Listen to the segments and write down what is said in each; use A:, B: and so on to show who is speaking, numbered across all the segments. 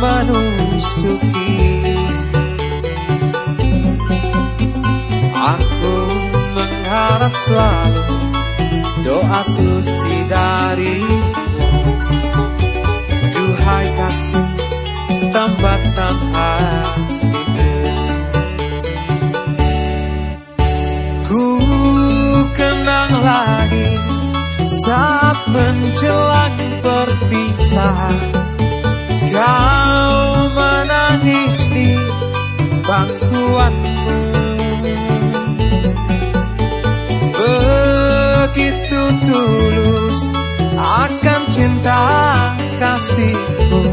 A: menusuki Aku mengharap selalu doa suci darimu. Duhai kasih tambatan hatiku Ku kenang lagi saat menjelang berpisah Kau menangis di bangkuanmu Begitu tulus akan cinta kasihmu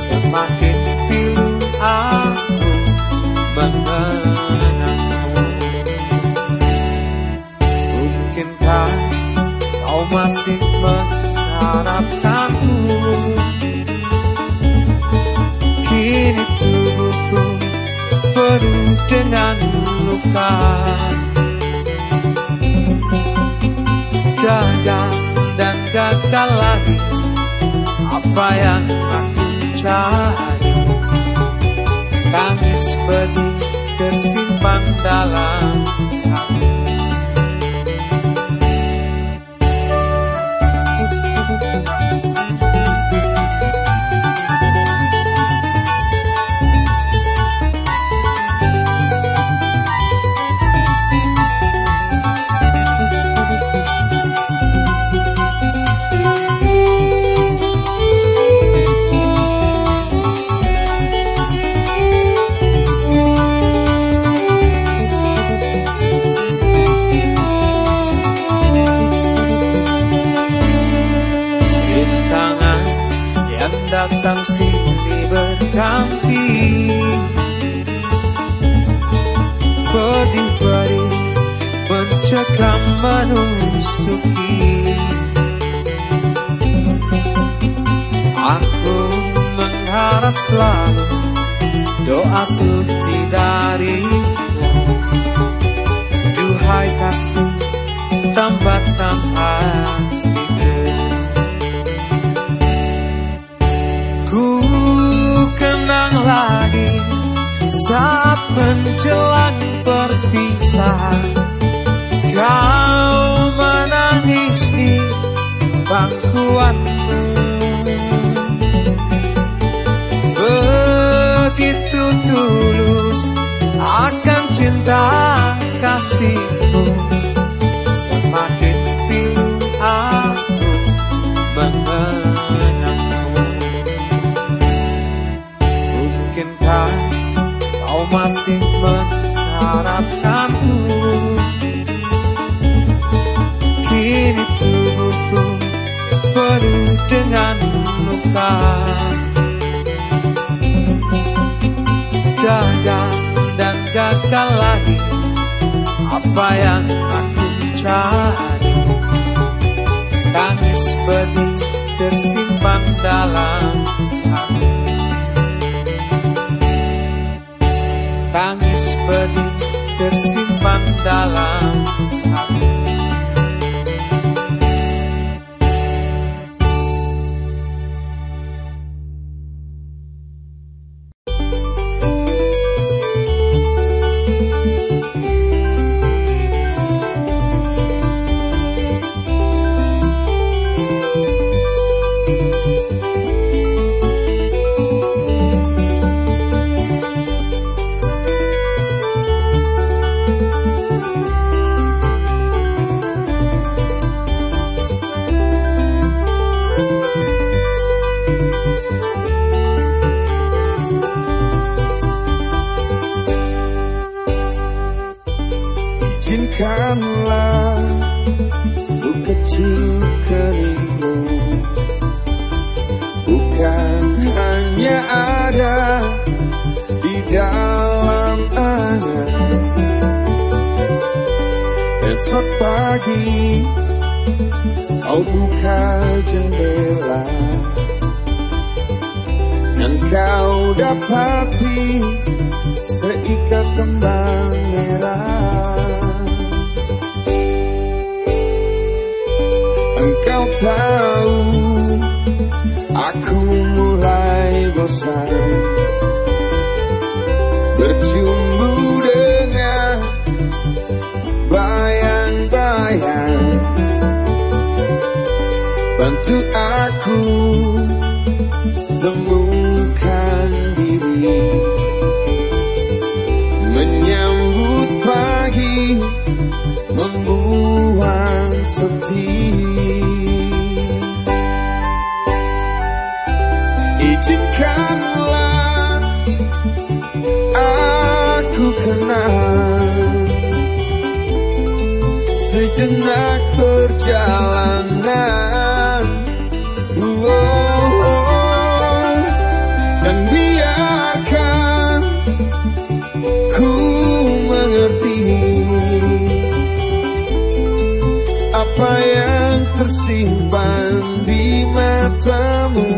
A: Semakin pilu aku mengenangmu Mungkinkah kau masih mengharapkanku dengan luka. Gagal dan gagal lagi Apa yang aku cari. Tangis pedih tersimpan dalam hati datang sini berganti. Pedih-pedih mencekam menusuki. Aku mengharap selalu doa suci darimu. Duhai kasih tambatan hatiku kenang lagi saat menjelang berpisah Kau menangis di bangkuanmu Begitu tulus akan cinta kasihmu mengharapkanku Kini tubuhku penuh dengan luka. Gagal dan gagal lagi. Apa yang aku cari? Tangis pedih tersimpan dalam hati. Tangis pedih tersimpan dalam
B: Aku mulai bosan. Bercumbu dengan Bayang-bayang. Bantu aku jalanan oh, oh, oh. Dan biarkan ku mengerti Apa yang tersimpan di matamu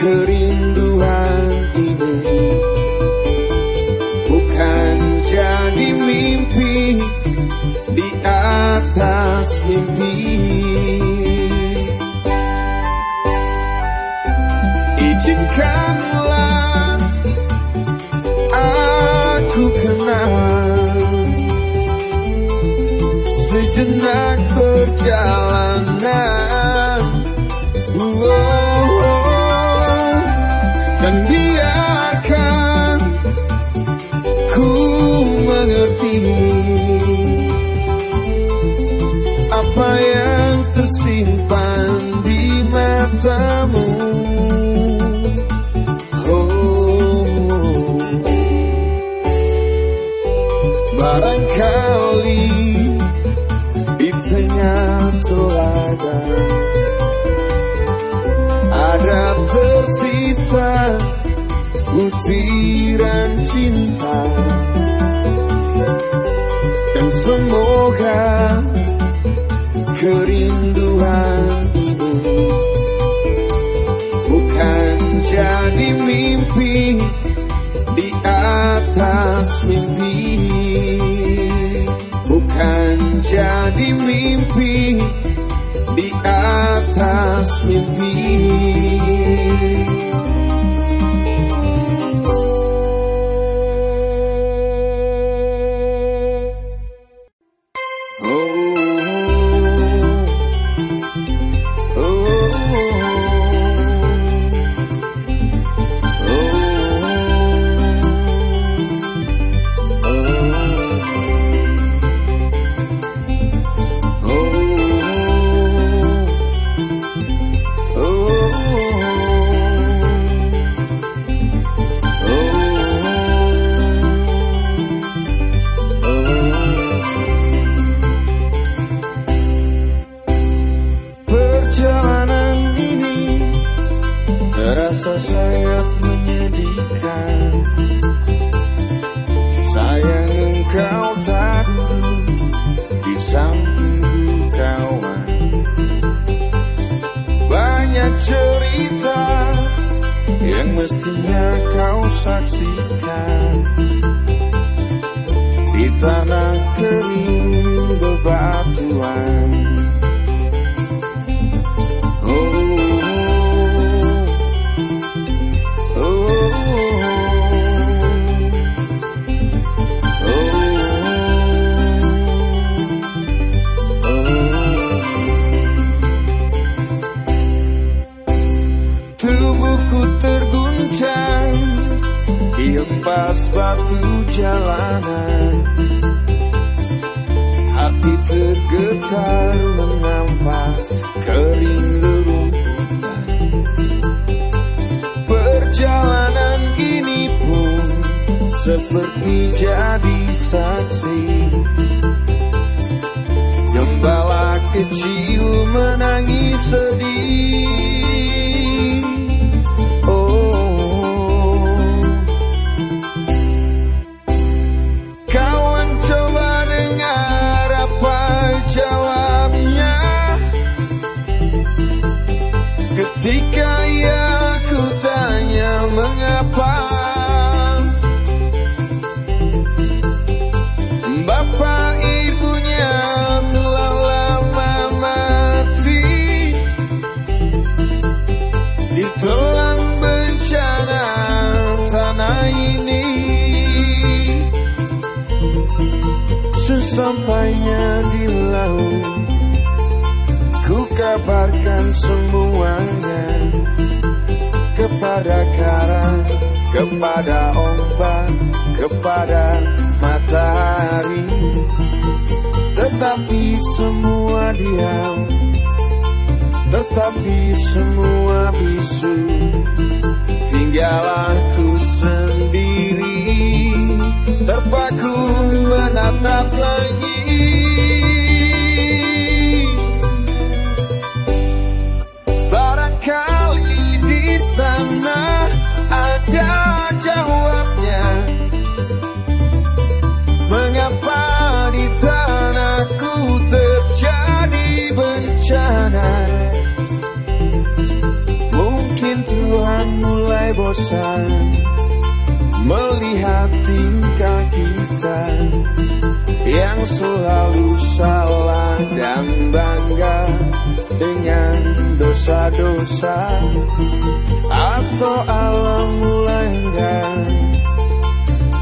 B: kering if you yang mestinya kau saksikan di tanah kering bebatuan. Hempas batu jalanan. Hati tergetar menampak kering rerumputan Perjalanan ini pun seperti jadi saksi. Gembala kecil menangis sedih Sesampainya di laut. Ku kabarkan semuanya Kepada karang, kepada ombak, kepada matahari. Tetapi semua diam Tetapi semua bisu. Tinggal aku sendiri Terpaku menatap langit jawabnya. Mengapa di tanahku terjadi bencana? Mungkin Tuhan mulai bosan Melihat tingkah kita Yang selalu salah dan bangga Dengan dosa-dosa Atau alam mulai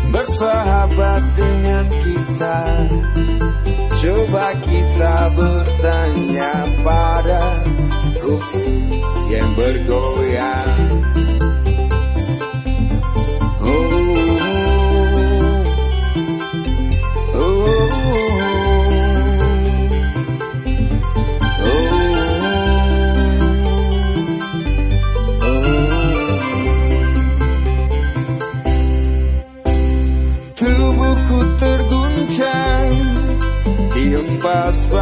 B: Bersahabat dengan kita. Coba kita bertanya pada ruh yang bergoyang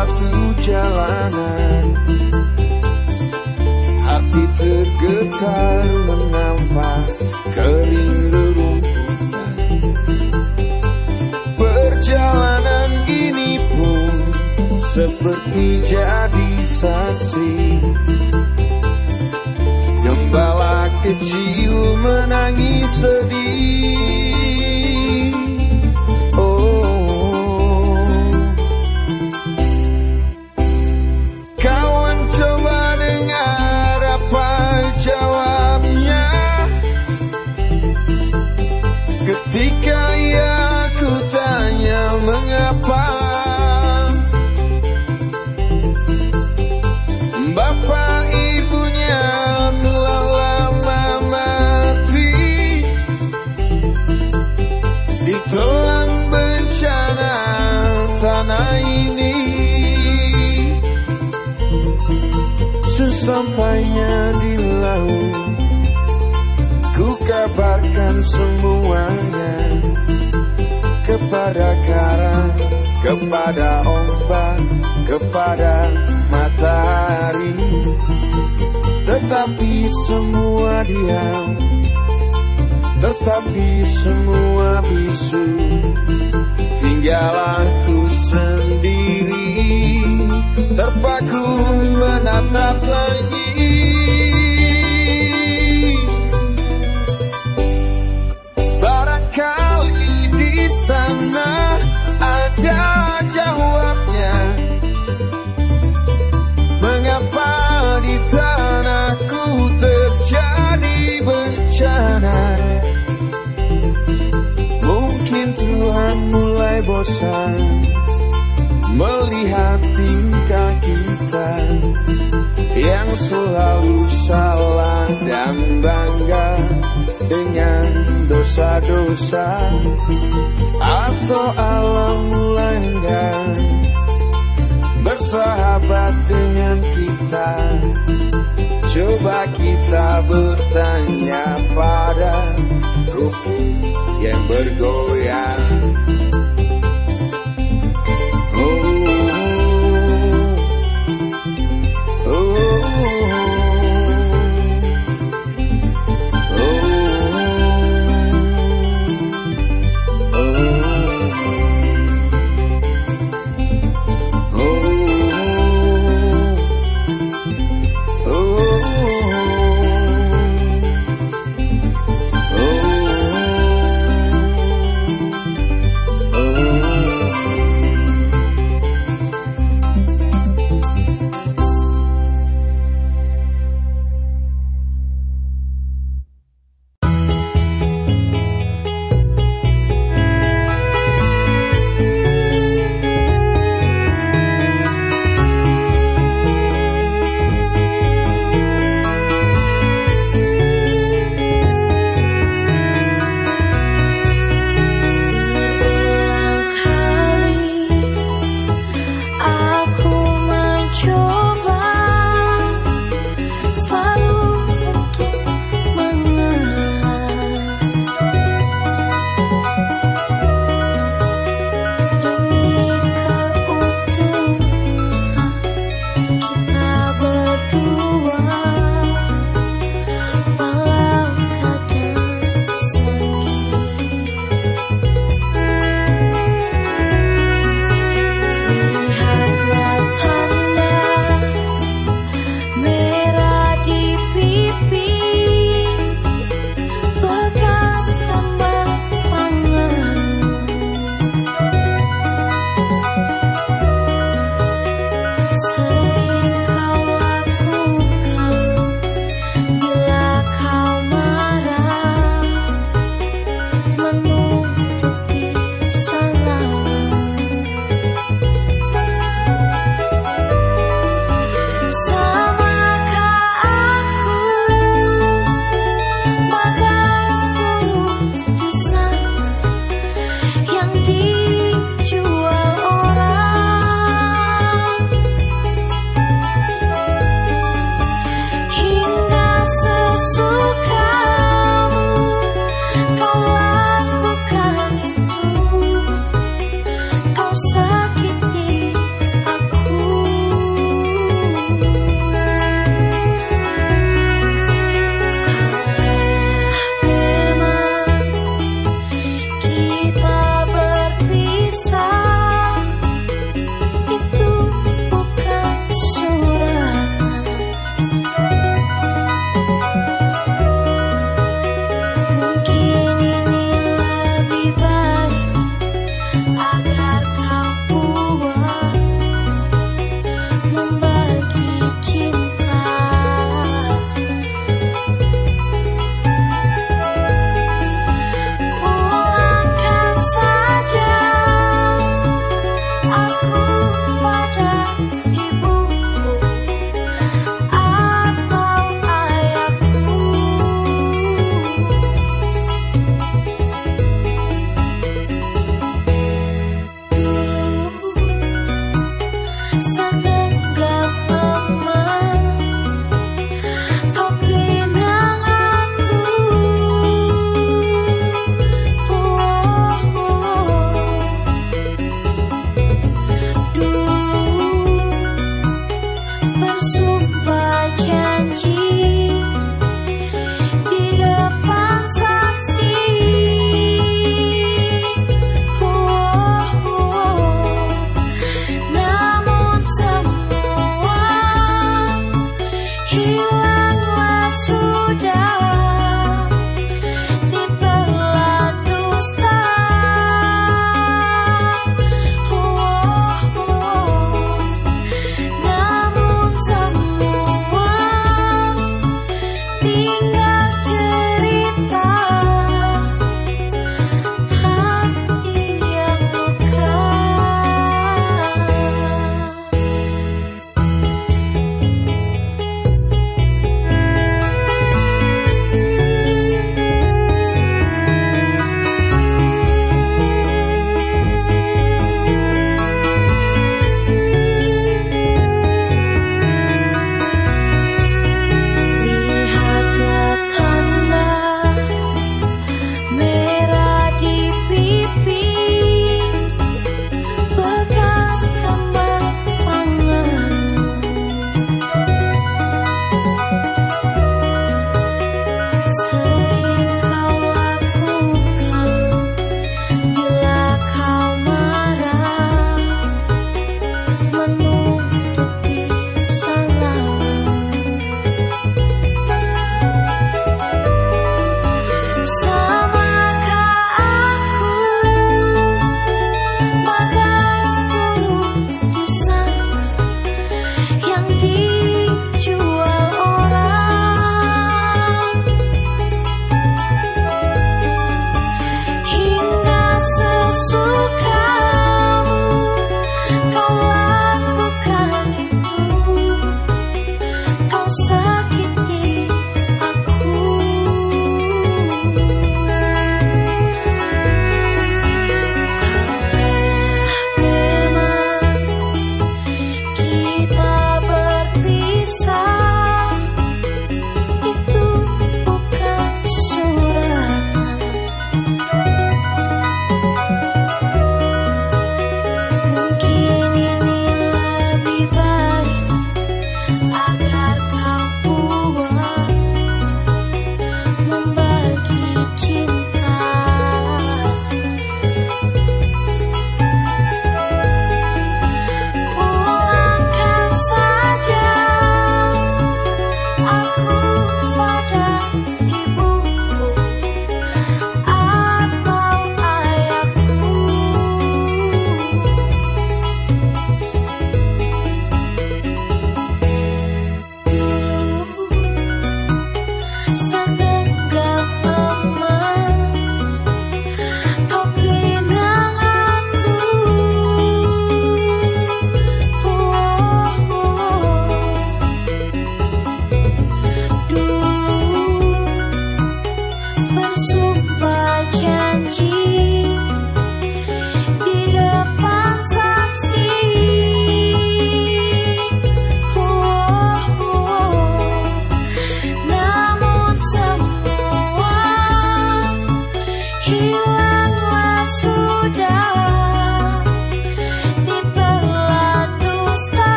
B: Batu jalanan. Hati tergetar menampak kering rerumputan Perjalanan ini pun seperti jadi saksi. Gembala kecil menangis sedih Kepada karang, kepada ombak, kepada matahari. Tetapi semua diam Tetapi semua bisu. Tinggal aku sendiri Terpaku menatap langit
C: bosan melihat tingkah kita yang selalu salah dan bangga dengan dosa-dosa atau alam langgar bersahabat dengan kita. Coba kita bertanya pada ruh yang bergoyang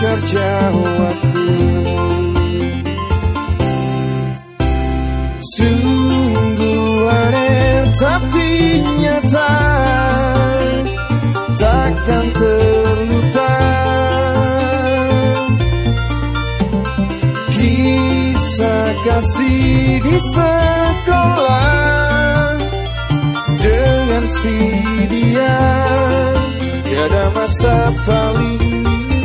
B: jauh aku Sungguh aneh tapi nyata. Takkan terlupa Kisah kasih di sekolah. Dengan si dia Tiada masa paling